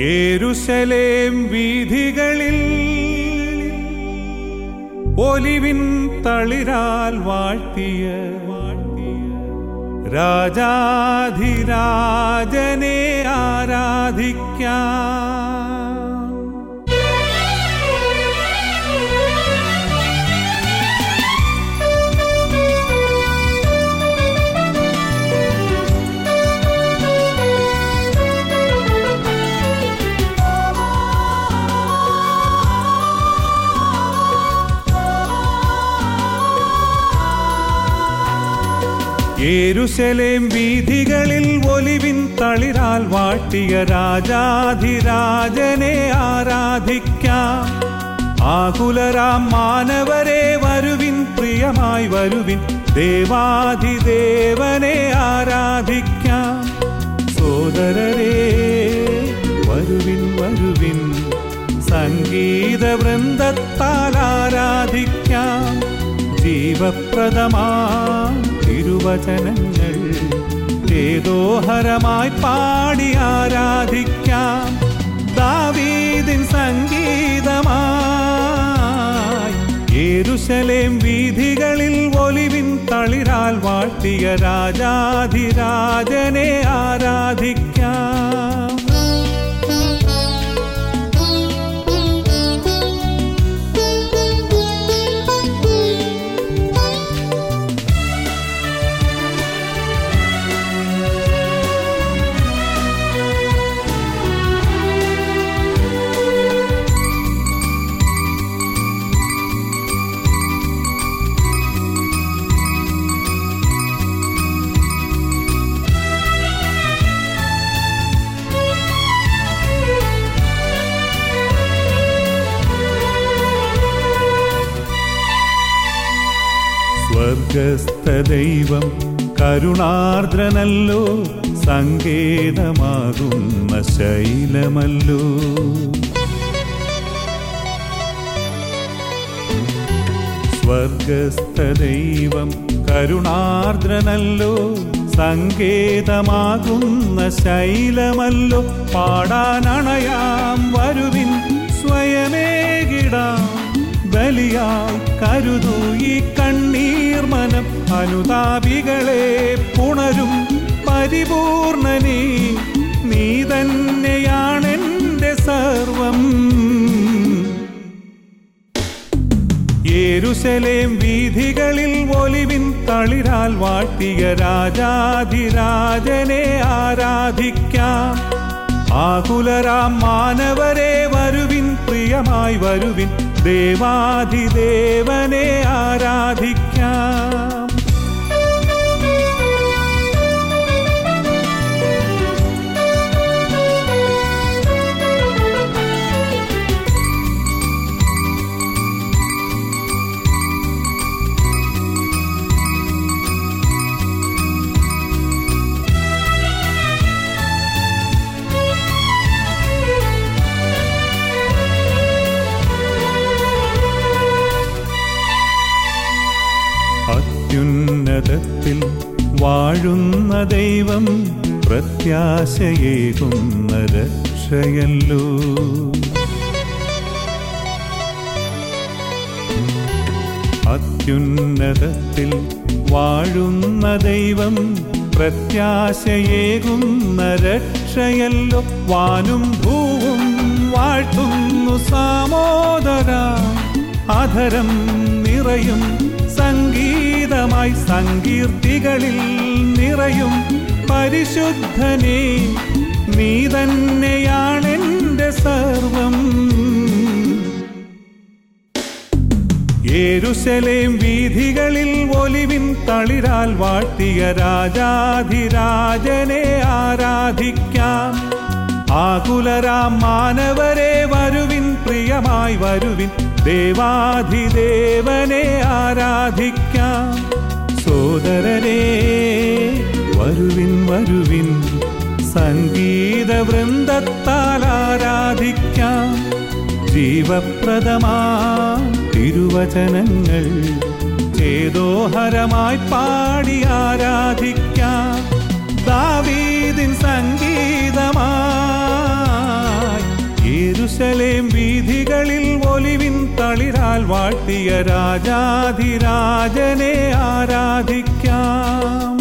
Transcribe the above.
യേരുശലേം വീഥികളിൽ ഒലിവിൻ തളിരാൽ വാഴ്ത്തിയ രാജാധിരാജനെ ആരാധിക്കാം. യേരുശലേം വീഥികളിൽ ഒലിവിൻ തളിരാൽ വാട്ടിയ രാജാധിരാജനെ ആരാധിക്കാം. ആകുലരാം മാനവരെ വരുവിൻ പ്രിയമായി വരുവിൻ ദേവാധിദേവനെ ആരാധിക്കാം. സോദരരെ വരുവിൻ വരുവിൻ സംഗീത വൃന്ദത്താൽ ആരാധിക്കാം. ജീവപ്രദമാ തിരുവചനങ്ങൾ ഏതോഹരമായി പാടി ആരാധിക്കാം. ദാവീദിൻ സംഗീതമായി യേരുശലേം വീഥികളിൽ ഒലിവിൻ തളിരാൽ വാഴ്ത്തിയ രാജാധിരാജനെ ആരാധിക്കാം. സ്വർഗസ്ഥ ദൈവം കരുണാർദ്രനല്ലോ സങ്കേതമാകുന്ന ശൈലമല്ലോ. സ്വർഗസ്ഥ ദൈവം കരുണാർദ്രനല്ലോ സങ്കേതമാകുന്ന ശൈലമല്ലോ. പാടാനണയാം വരുവിൻ സ്വയമേകിടാം ബലിയായി കരുതൂ ഈ അനുതാപികളെ പുണരും പരിപൂർണനേ. നീ തന്നെയാണെന്റെ സർവം. യേരുശലേം വീഥികളിൽ ഒലിവിൻ തളിരാൽ വാഴ്ത്തിയ രാജാധിരാജനെ ആരാധിക്കാം. ആകുലരാം മാനവരെ വരുവിൻ പ്രിയമായി വരുവിൻ. ദേവാധിദേവനെ ആരാധിക്കാം. വാഴുന്ന ദൈവം പ്രത്യാശയേകുന്ന രക്ഷയല്ലോ. അത്യുന്നതത്തിൽ വാഴുന്ന ദൈവം പ്രത്യാശയേകുന്ന രക്ഷയല്ലോ. വാനും ഭൂവും വാഴ്ത്തുന്നു സാമോദര. അധരം നിറയും സംഗീതമായി സങ്കീർത്തികളിൽ നിറയും പരിശുദ്ധനെ നീ തന്നെയാണെന്റെ സർവം. യേരുശലേം വീഥികളിൽ ഒലിവിൻ തളിരാൽ വാഴ്ത്തിയ രാജാധിരാജനെ ആരാധിക്കാം. ആകുലരാം മാനവരെ വരുവിൻ പ്രിയമായി വരുവിൻ. ദേവാധിദേവനെ ആരാധിക്കാം. സോദരനെ വരുവിൻ വരുവിൻ. സംഗീത വൃന്ദത്താൽ ആരാധിക്കാം. ജീവപ്രദമാ തിരുവചനങ്ങൾ ചേതോഹരമായി പാടി ആരാധിക്കാം. ദാവീദിൻ സംഗീതമായി എരിശലേം വീഥികളിൽ ഒലിവിൻ തളിരാൽ വാഴ്ത്തിയ രാജാധിരാജനെ ആരാധിക്കാം.